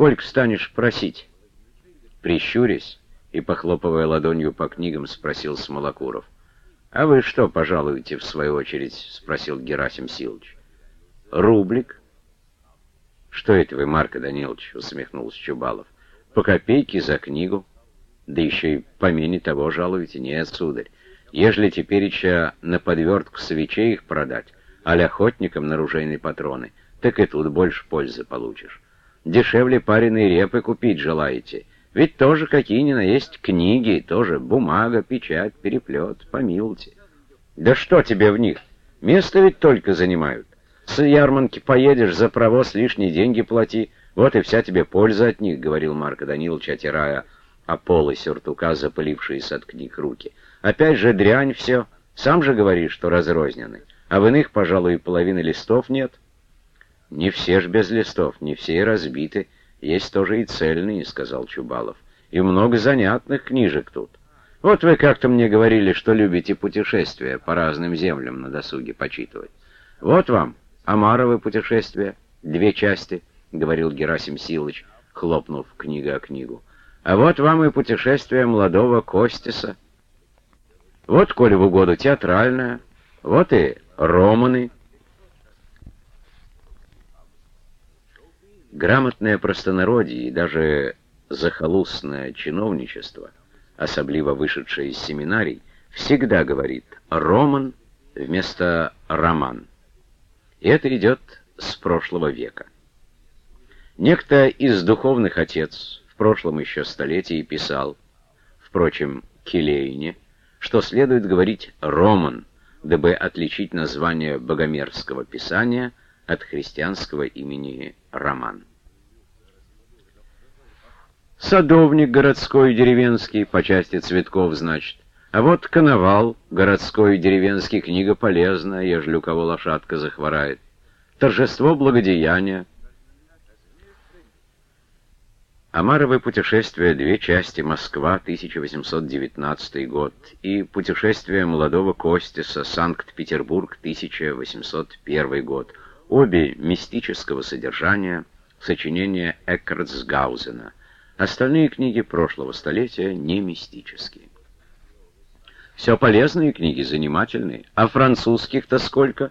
Сколько станешь просить?» Прищурясь и, похлопывая ладонью по книгам, спросил Смолокуров. «А вы что пожалуете, в свою очередь?» — спросил Герасим Силыч. «Рублик». «Что это вы, Марко Данилович?» — усмехнулся Чубалов. «По копейке за книгу. Да еще и по мене того жалуете. Нет, сударь. Ежели теперь еще на подвертку свечей их продать, а охотникам на ружейные патроны, так и тут больше пользы получишь. Дешевле пареной репы купить желаете». Ведь тоже какие ни на есть книги, тоже бумага, печать, переплет, помилуйте. Да что тебе в них? Место ведь только занимают. С ярманки поедешь, за провоз лишние деньги плати. Вот и вся тебе польза от них, — говорил Марко Данилович, отирая о полы сюртука, запылившиеся от книг руки. Опять же дрянь все. Сам же говоришь, что разрознены. А в иных, пожалуй, и половины листов нет. Не все ж без листов, не все и разбиты. Есть тоже и цельные, — сказал Чубалов. И много занятных книжек тут. Вот вы как-то мне говорили, что любите путешествия по разным землям на досуге почитывать. Вот вам Амаровы путешествия, две части, — говорил Герасим Силыч, хлопнув книга о книгу. А вот вам и путешествие молодого Костиса. Вот, коли в угоду, театральное, вот и романы, Грамотное простонародье и даже захолустное чиновничество, особливо вышедшее из семинарий, всегда говорит «роман» вместо «роман». И это идет с прошлого века. Некто из духовных отец в прошлом еще столетии писал, впрочем, Келейне, что следует говорить «роман», дабы отличить название богомерзкого писания от христианского имени Роман. Садовник городской и деревенский, по части цветков, значит. А вот коновал, городской и деревенский, книга полезная, ежели у кого лошадка захворает. Торжество благодеяния. Амаровы путешествия, две части, Москва, 1819 год, и путешествие молодого Костиса, Санкт-Петербург, 1801 год — Обе мистического содержания, сочинения Эккартсгаузена. Остальные книги прошлого столетия не мистические. Все полезные книги, занимательные. А французских-то сколько?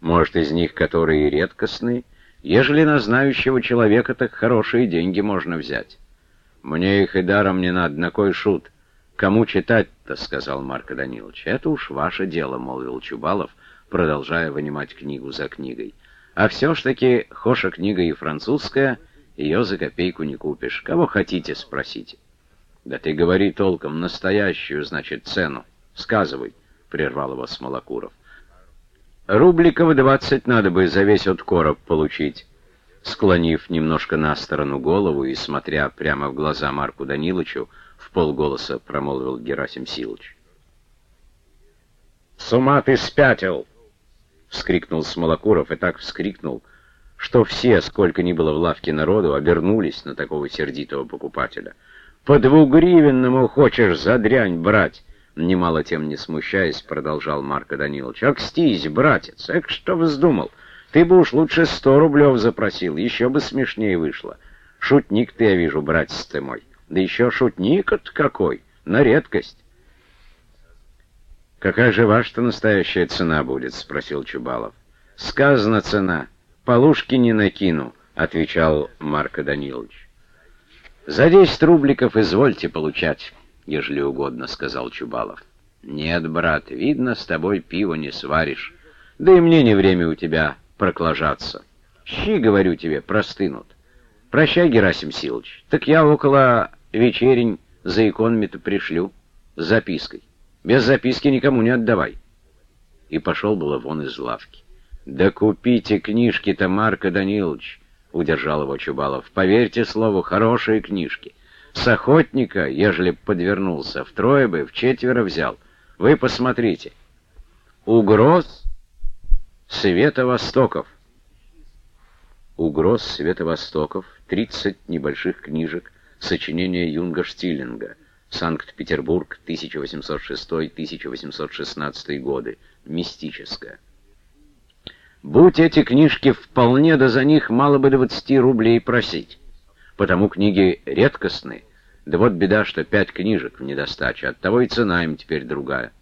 Может, из них которые редкостные? Ежели на знающего человека, так хорошие деньги можно взять. Мне их и даром не надо, на кой шут. Кому читать-то, сказал Марко Данилович. Это уж ваше дело, молвил Чубалов, продолжая вынимать книгу за книгой. А все ж таки, хоша книга и французская, ее за копейку не купишь. Кого хотите, спросите. Да ты говори толком, настоящую, значит, цену. Сказывай, — прервал его Смолокуров. Рубликов двадцать надо бы за весь от короб получить. Склонив немножко на сторону голову и смотря прямо в глаза Марку Даниловичу, в полголоса промолвил Герасим Силыч. «С ума ты спятил!» Вскрикнул Смолокуров и так вскрикнул, что все, сколько ни было в лавке народу, обернулись на такого сердитого покупателя. «По двугривенному хочешь за дрянь брать!» Немало тем не смущаясь, продолжал Марко Данилович. «Акстись, братец! Эк, что вздумал? Ты бы уж лучше сто рублев запросил, еще бы смешнее вышло. Шутник ты, я вижу, братец ты мой. Да еще шутник-то какой, на редкость. «Какая же ваша-то настоящая цена будет?» — спросил Чубалов. «Сказана цена. Полушки не накину», — отвечал Марко Данилович. «За десять рубликов извольте получать, ежели угодно», — сказал Чубалов. «Нет, брат, видно, с тобой пиво не сваришь. Да и мне не время у тебя проклажаться. Щи, говорю тебе, простынут. Прощай, Герасим Силыч. Так я около вечерень за иконами-то пришлю с запиской». Без записки никому не отдавай. И пошел было вон из лавки. «Да купите книжки-то, Марко Данилович!» — удержал его Чубалов. «Поверьте слову, хорошие книжки. С охотника, ежели б подвернулся, втрое бы, в четверо взял. Вы посмотрите. Угроз Света Востоков. Угроз Света Востоков, тридцать небольших книжек, сочинения Юнга Штиллинга — Санкт-Петербург, 1806-1816 годы. Мистическое. Будь эти книжки вполне, да за них мало бы двадцати рублей просить. потому книги редкостны. Да вот беда, что пять книжек в недостаче, оттого и цена им теперь другая.